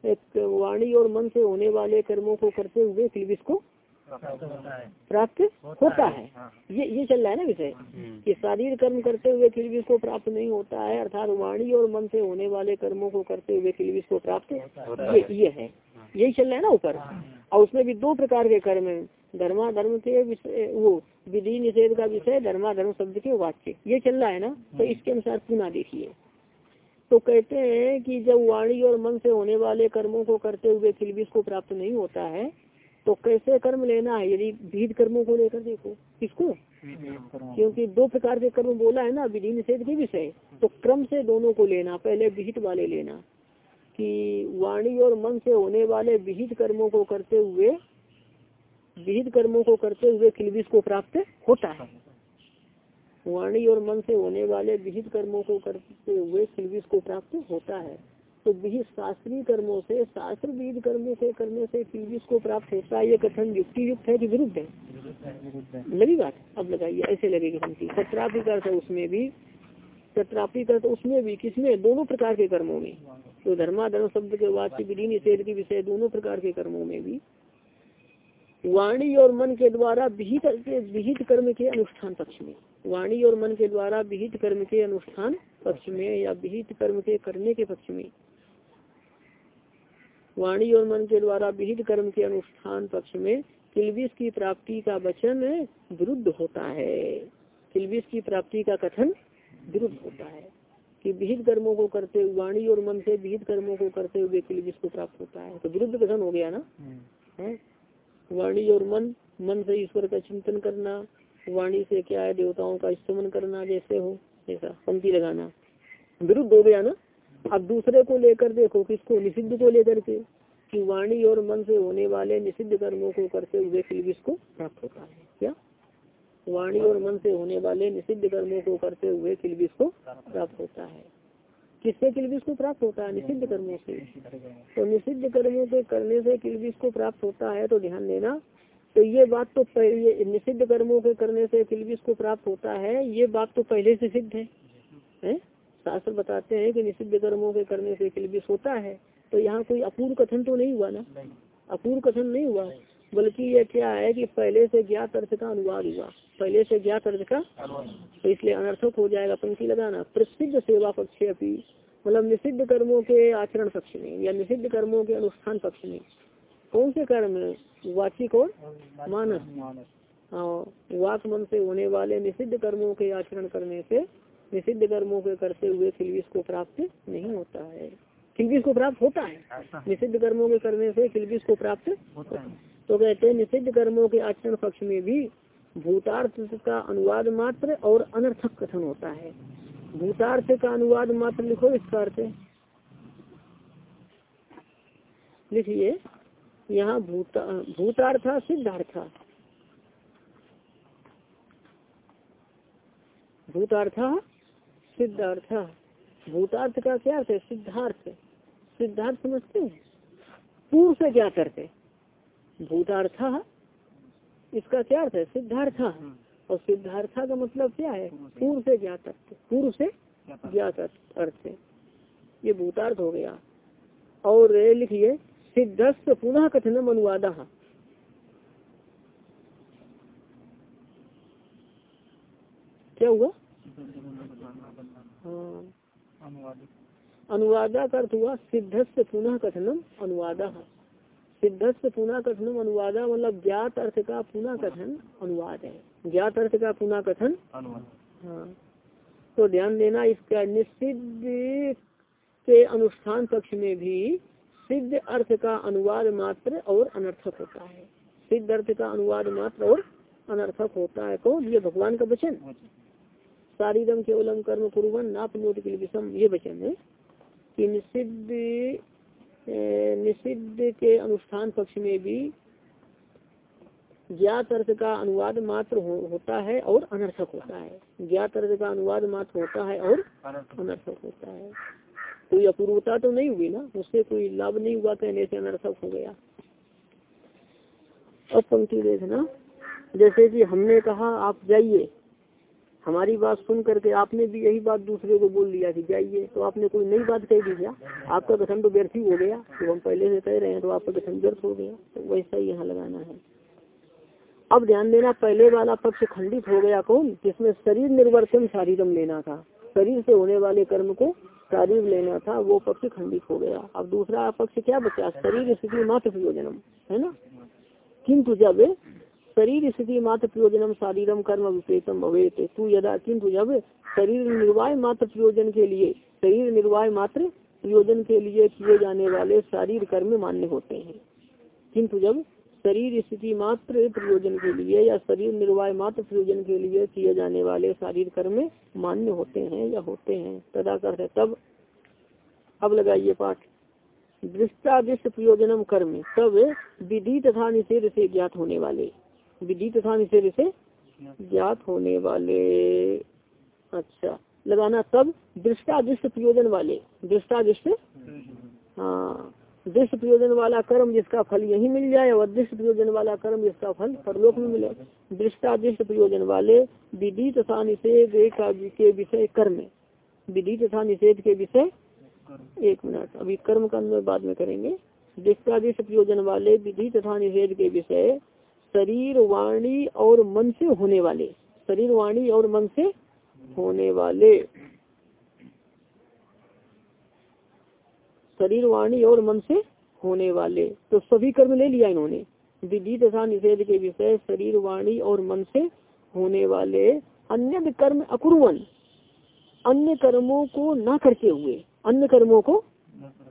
एक वाणी और मन से होने वाले कर्मों को करते हुए किलबिश को प्राप्त होता है हाँ। ये ये चल रहा है ना विषय। कि शारीर कर्म करते हुए किलबिश को प्राप्त नहीं होता है अर्थात वाणी और मन से होने वाले कर्मों को करते हुए किलबिश को प्राप्त ये ये है हाँ। यही चल रहा है ना ऊपर हाँ। और उसमें भी दो प्रकार के कर्म है धर्मा धर्म के विषय वो विधि निषेध का विषय धर्मा धर्म शब्द के वाक्य। ये चल रहा है ना? तो इसके अनुसार पुनः देखिए। तो कहते हैं कि जब वाणी और मन से होने वाले कर्मों को करते हुए किलबिश को प्राप्त नहीं होता है तो कैसे कर्म लेना है? यदि विहित कर्मों को लेकर देखो किसको? क्योंकि दो प्रकार के कर्म बोला है ना विधि निषेध के विषय। तो क्रम से दोनों को लेना पहले विहित वाले लेना। कि वाणी और मन से होने वाले विहित कर्मों को करते हुए विहित कर्मों को करते हुए किलबिश को प्राप्त होता है। वाणी और मन से होने वाले विहित कर्मों को करते हुए किलबिश को प्राप्त होता है। तो विहित शास्त्रीय कर्मों से शास्त्र विहित कर्मों से करने से पीविश को प्राप्त होता है। ये कथन युक्ति युक्त है कि विरुद्ध है। लगी बात? अब लगाइए, ऐसे लगेगी पंक्ति। सत्रापी अर्थ उसमें भी सत्रापी अर्थ उसमें भी, किसमें? दोनों प्रकार के कर्मों में। तो धर्माधर्म शब्द के वाच्य, विधि निषेध के विषय, दोनों प्रकार के कर्मों में भी। वाणी और मन के द्वारा विहित विहित कर्म के अनुष्ठान पक्ष में। वाणी और मन के द्वारा विहित कर्म के अनुष्ठान पक्ष में या विहित कर्म के करने के पक्ष में। वाणी और मन के द्वारा विहित कर्म के अनुष्ठान पक्ष में किलबिश की प्राप्ति का वचन विरुद्ध होता है। किलबिश की प्राप्ति का कथन विरुद्ध होता है कि विहित कर्मों को करते हुए वाणी और मन से विहित कर्मों को करते हुए किलबिश को प्राप्त होता है। तो विरुद्ध कथन हो गया ना? हम्म। है? वाणी और मन मन से ईश्वर का चिंतन करना, वाणी से क्या है, देवताओं का स्तमन करना, जैसे हो, ऐसा, पंक्ति लगाना। विरुद्ध हो गया ना? अब दूसरे को लेकर देखो, किसको? निषिद्ध को लेकर के। कि वाणी और मन से होने वाले निषिद्ध कर्मों को करते हुए किलबिश को प्राप्त होता है। क्या? वाणी और मन से होने वाले निषिद्ध कर्मों को करते हुए किलबिश को प्राप्त होता है। किससे किलबिश को प्राप्त होता है? निषिद्ध कर्मों से। तो निषिद्ध कर्मों के करने से किलबिश को प्राप्त होता है तो ध्यान देना। तो ये बात तो पहले निषिद्ध कर्मों के करने से किलबिश को प्राप्त होता है ये बात तो पहले से सिद्ध है, है? शास्त्र बताते हैं कि निषिद्ध कर्मों के करने से किलबिश होता है। तो यहाँ कोई अपूर्व कथन तो नहीं हुआ ना? अपूर्व कथन नहीं हुआ। बल्कि यह क्या है कि पहले से ज्ञात अर्थ का अनुवाद हुआ। पहले से ज्ञात अर्थ का तो इसलिए अनर्थक हो जाएगा पंक्ति लगाना। प्रसिद्ध सेवा पक्ष अपनी मतलब निषिद्ध कर्मों के आचरण पक्ष में या निषिद्ध कर्मों के अनुष्ठान पक्ष में कौन से कर्म वाचिक और मानस। हाँ वाक मन से होने वाले निषिद्ध कर्मों के आचरण करने से निषिद्ध कर्मों के करते हुए किलबिश को प्राप्त नहीं होता है। किलबिश को प्राप्त होता है? निषिद्ध कर्मों के करने से किलबिश को प्राप्त होता है। तो कहते हैं निषिद्ध कर्मों के आचरण पक्ष में भी भूतार्थ का अनुवाद मात्र और अनर्थक कथन होता है। भूतार्थ का अनुवाद मात्र लिखो इसका अर्थ लिखिए, यहाँ भूता, भूतार्थ सिद्धार्थ। भूतार्थ सिद्धार्थ। भूतार्थ का क्या अर्थ है? सिद्धार्थ। सिद्धार्थ समझते हैं? पूर्व से क्या करते भूतार्थ इसका क्या अर्थ है? सिद्धार्थ। और सिद्धार्थ का मतलब क्या है? पूर्व से ज्ञात अर्थ। पूर्व से ज्ञात अर्थ। ये भूतार्थ हो गया। और लिखिए सिद्धस्त पुनः कथनम अनुवाद। क्या हुआ? हाँ। अनुवादा का अर्थ हुआ सिद्धस्त पुनः कथनम अनुवाद। सिद्धस्त पुनः कथनम अनुवाद मतलब ज्ञात अर्थ का पुनः कथन अनुवाद है। ज्ञात अर्थ का पुनः कथन हाँ। तो ध्यान देना इसका निश्चित के अनुष्ठान पक्ष में भी सिद्ध अर्थ का अनुवाद मात्र और अनर्थक होता है। सिद्ध अर्थ का अनुवाद मात्र और अनर्थक होता है। कौन? ये भगवान का वचन। शारीरम केवलम कर्म कुरुवन नापनोट के विषम। ये वचन है कि निषिद्ध निषिद्ध के अनुष्ठान पक्ष में भी ज्ञात अर्थ का अनुवाद मात्र हो, होता है और अनर्थक होता है। ज्ञात अर्थ का अनुवाद मात्र होता है और अनर्थक होता है। कोई अपूर्वता तो नहीं हुई ना? उससे कोई लाभ नहीं हुआ कहने से अनर्थक हो गया। अब पंक्ति देखना। जैसे कि हमने कहा आप जाइए। हमारी बात सुन करके आपने भी यही बात दूसरे को बोल दिया कि जाइए तो आपने कोई नई बात कह दी क्या? आपका कथन तो व्यर्थ ही हो गया। तो हम पहले से कह रहे हैं तो आपका कथन व्यर्थ हो गया तो वैसा ही यहाँ लगाना है। अब ध्यान देना, पहले वाला पक्ष खंडित हो गया कौन? जिसमें शरीर निर्वर्तन शारीरम लेना था। शरीर से होने वाले कर्म को शारीर लेना था, वो पक्ष खंडित हो गया। अब दूसरा पक्ष क्या बचा? शरीर स्थिति मात्र प्रयोजनम, है ना? किंतु जब शरीर स्थिति मात्र प्रयोजनम शारीरम कर्म विपेतम भवेत। तू यदा किंतु जब शरीर निर्वाह मात्र प्रयोजन के लिए, शरीर निर्वाह मात्र प्रयोजन के लिए किए जाने वाले शारीर कर्म मान्य होते हैं। किंतु जब शरीर स्थिति मात्र प्रयोजन के लिए या शरीर निर्वाह मात्र प्रयोजन के लिए किए जाने वाले शारीर कर्म मान्य होते हैं या होते हैं तदा कर तब। अब लगाइए पाठ। दृष्टादृष्ट प्रयोजनम कर्म, तब विधि तथा निषेध से ज्ञात होने वाले। विधि तथा निषेध से ज्ञात होने वाले। अच्छा। लगाना तब दृष्टादृष्ट प्रयोजन वाले। दृष्टादृष्ट? हाँ। दृष्ट प्रयोजन वाला कर्म जिसका फल यही मिल जाए और दृष्ट प्रयोजन वाला कर्म जिसका फल परलोक में मिले। दृष्टादृष्ट प्रयोजन वाले विधि तथा निषेध के विषय कर्म। विधि तथा निषेध के विषय एक मिनट। अभी कर्म का बाद में करेंगे। दृष्टादृष्ट प्रयोजन वाले विधि तथा निषेध के विषय शरीर, वाणी और मन से होने वाले। शरीर, वाणी और मन से होने वाले। शरीर, वाणी और मन से होने वाले। तो सभी कर्म ले लिया इन्होंने। विधि तथा निषेध के विषय शरीर, वाणी और मन से होने वाले। अन्य कर्म अकुर्वन। अन्य कर्मों को ना करते हुए। अन्य कर्मों को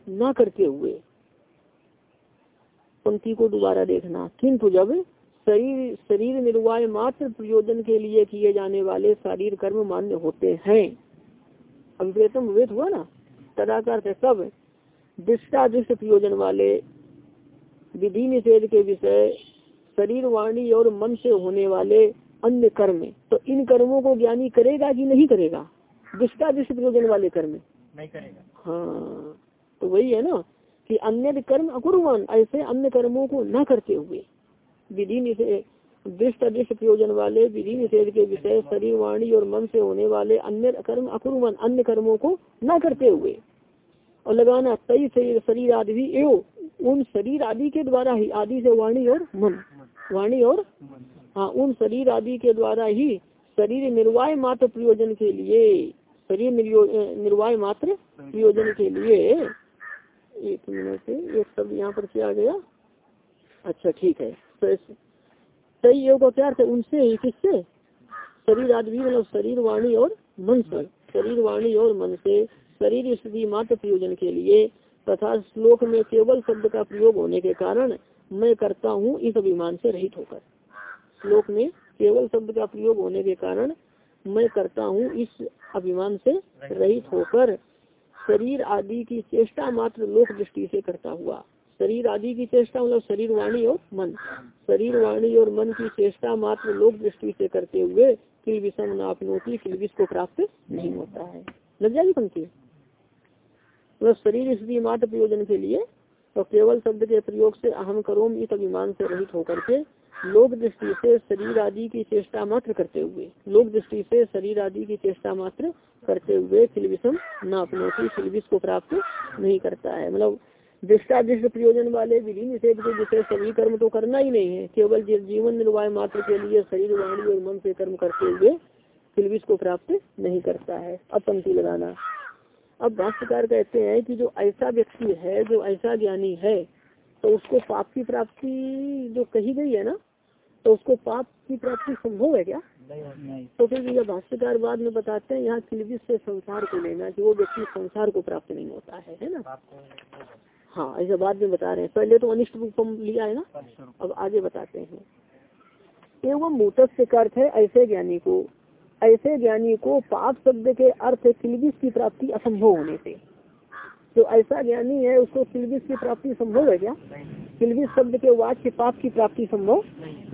न करते हुए। पंक्ति को दोबारा देखना। किंतु जब शरीर शरीर निर्वाह मात्र प्रयोजन के लिए किए जाने वाले शारीर कर्म मान्य होते हैं। अभिप्रेतम विवेद हुआ ना? तदाकार से सब दृष्टादृष्ट प्रयोजन वाले विधि निषेध के विषय शरीर वाणी और मन से होने वाले अन्य कर्म। तो इन कर्मों को ज्ञानी करेगा कि नहीं करेगा? दृष्टादृष्ट प्रयोजन वाले कर्म। नहीं करेगा। हाँ तो वही है ना कि अन्य कर्म अकुर्वान ऐसे अन्य कर्मों को न करते हुए। विधि निषेध, दृष्ट अदृष्ट प्रयोजन वाले, विधि निषेध के विषय, शरीर, वाणी और मन से होने वाले अन्य कर्म अकुर्वन अन्य कर्मों को न करते हुए। और लगाना तई शरीर शरीर आदि भी एवं उन शरीर आदि के द्वारा ही, आदि से वाणी और मन। वाणी और हाँ उन शरीर आदि के द्वारा ही शरीर निर्वाह मात्र प्रयोजन के लिए, शरीर निर्वाह मात्र प्रयोजन के लिए। एक मिनट, एक शब्द यहाँ पर क्या गया। अच्छा ठीक है। सही योग क्या अर्थ उनसे ही किससे? शरीर आदि मतलब शरीर, वाणी और मन से। शरीर, वाणी और मन से। शरीर स्थिति मात्र प्रयोजन के लिए तथा श्लोक में केवल शब्द का प्रयोग होने के कारण मैं करता हूँ, इस अभिमान से रहित होकर। श्लोक में केवल शब्द का प्रयोग होने के कारण मैं करता हूँ, इस अभिमान से रहित होकर। शरीर आदि की चेष्टा मात्र लोक दृष्टि से करता हुआ। शरीर आदि की चेष्टा मतलब शरीर वाणी और मन। शरीर वाणी और मन की चेष्टा मात्र लोक दृष्टि से करते हुए किल विषम नापनोती किल विष को प्राप्त नहीं होता है। लग जाएगी पंक्ति? मतलब शरीर स्थिति मात्र प्रयोजन के लिए तो केवल शब्द के प्रयोग से अहम करोम इस अभिमान से रहित होकर के लोक दृष्टि से शरीर आदि की चेष्टा मात्र करते हुए, लोक दृष्टि से शरीर आदि की चेष्टा मात्र करते हुए फिलविषम न अपनों की फिलविश को प्राप्त नहीं करता है। मतलब दृष्टादृष्ट प्रयोजन वाले विधि निषेध के विषय सभी कर्म तो करना ही नहीं है केवल जीवन निर्वाह मात्र के लिए शरीर वाणी और मन से कर्म करते हुए फिलविश को प्राप्त नहीं करता है। अब पंक्ति लगाना। अब भाष्यकार कहते हैं कि जो ऐसा व्यक्ति है जो ऐसा ज्ञानी है तो उसको पाप की प्राप्ति जो कही गई है ना तो उसको पाप की प्राप्ति संभव है क्या? नहीं तो फिर यह भाष्यकार बाद में बताते हैं यहाँ किलबिस से संसार को लेना कि वो व्यक्ति संसार को प्राप्त नहीं होता है है ना? हाँ ऐसा बाद में बता रहे हैं। पहले तो अनिष्ट रूपम लिया है ना? अब आगे बताते हैं। एवं मूतस्य का अर्थ है ऐसे ज्ञानी को। ऐसे ज्ञानी को पाप शब्द के अर्थ किलबिस की प्राप्ति असंभव होने से। जो ऐसा ज्ञानी है उसको किलबिस की प्राप्ति संभव है क्या? किलबिस शब्द के वाक्य पाप की प्राप्ति संभव?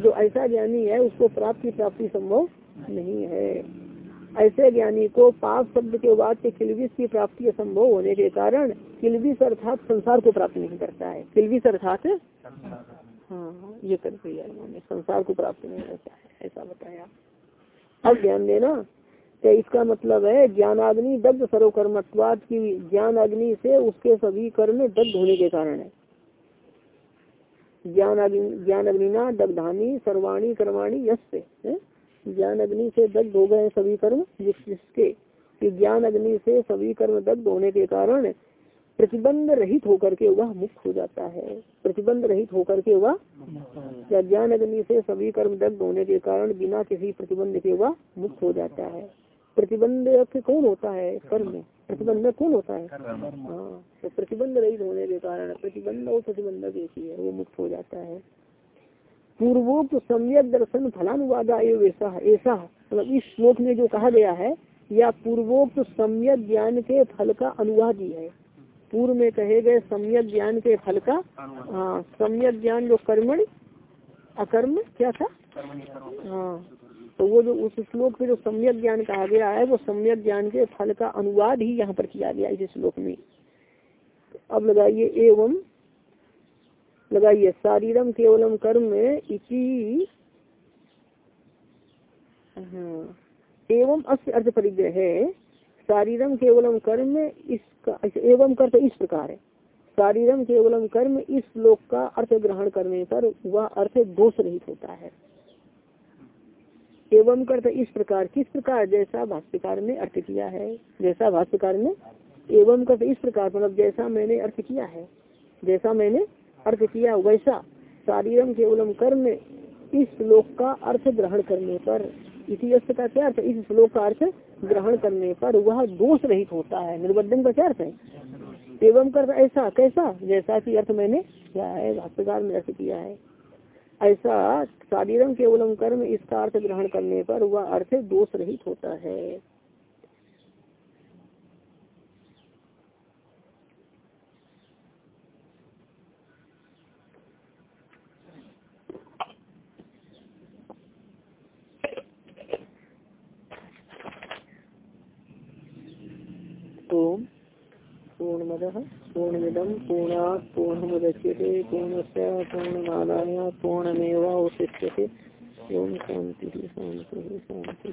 जो ऐसा ज्ञानी है उसको प्राप्त की प्राप्ति संभव नहीं है। ऐसे ज्ञानी को पाप शब्द के वाक्य किलबिस की प्राप्ति असंभव होने के कारण किलबिस अर्थात संसार को प्राप्त नहीं करता है। किलबिस अर्थात? हाँ ये कर संसार को प्राप्त नहीं करता है, ऐसा बताया। अब ध्यान देना तो इसका मतलब है ज्ञान अग्नि दग्ध सर्वकर्मत्वाद की ज्ञान अग्नि से उसके सभी कर्म दग्ध होने के कारण है। ज्ञान अग्नि ज्ञान अग्निना दग्धानी, सर्वाणी कर्माणी यश से ज्ञान अग्नि से दग्ध हो गए सभी कर्म जिस जिसके कि ज्ञान अग्नि से सभी कर्म दग्ध होने के कारण प्रतिबंध रहित होकर के वह मुक्त हो जाता है। प्रतिबंध रहित होकर के वह या ज्ञान अग्नि से सभी कर्म दग्ध होने के कारण बिना किसी प्रतिबंध के वह मुक्त हो जाता है। प्रतिबंधक कौन होता है? कर्म। प्रतिबंधक कौन होता है? हाँ तो प्रतिबंध रहित होने के कारण प्रतिबंध और प्रतिबंधक एक ही है वो मुक्त हो जाता है। पूर्वोक्त सम्यक दर्शन फलानुवादा ऐसा ऐसा मतलब इस श्लोक में जो कहा गया है या पूर्वोक्त सम्यक ज्ञान के फल का अनुवाद ही। है पूर्व में कहे गए सम्यक ज्ञान के फल का हाँ सम्यक ज्ञान जो कर्मण अकर्म क्या था? हाँ तो वो जो उस श्लोक में जो सम्यक ज्ञान कहा गया है वो सम्यक ज्ञान के फल का अनुवाद ही यहाँ पर किया गया इस श्लोक में। अब लगाइए एवं लगाइए। शारीरम केवलम कर्म इसी हाँ, एवं अस्य अर्थ परिग्रह है। शारीरम केवलम कर्म इसका एवं कर्त इस प्रकार है। शारीरम केवलम कर्म इस श्लोक का अर्थ ग्रहण करने पर वह अर्थ दोष रहित होता है। एवं कर्त इस प्रकार किस प्रकार? जैसा भाष्यकार ने अर्थ किया है जैसा भाष्यकार ने एवं कर्त इस प्रकार मतलब जैसा मैंने अर्थ किया है जैसा मैंने अर्थ किया वैसा शारीरम केवलम कर्म इस श्लोक का अर्थ ग्रहण करने पर। अर्थ का क्या अर्थ? इस श्लोक का अर्थ ग्रहण करने पर वह दोष रहित होता है। निर्बद्धन का क्या अर्थ है? एवं कर ऐसा, कैसा? जैसा कि अर्थ मैंने किया है, भाष्यकार में अर्थ किया है। ऐसा शारीरम केवलम कर्म इसका अर्थ ग्रहण करने पर वह अर्थ दोष रहित होता है ओम पूर्णमद पूर्णमिदम पूर्णात् पूर्णमुदच्यते पूर्णस्य पूर्णमादाय पूर्णमेवावशिष्यते। ओम शांति शांति शांति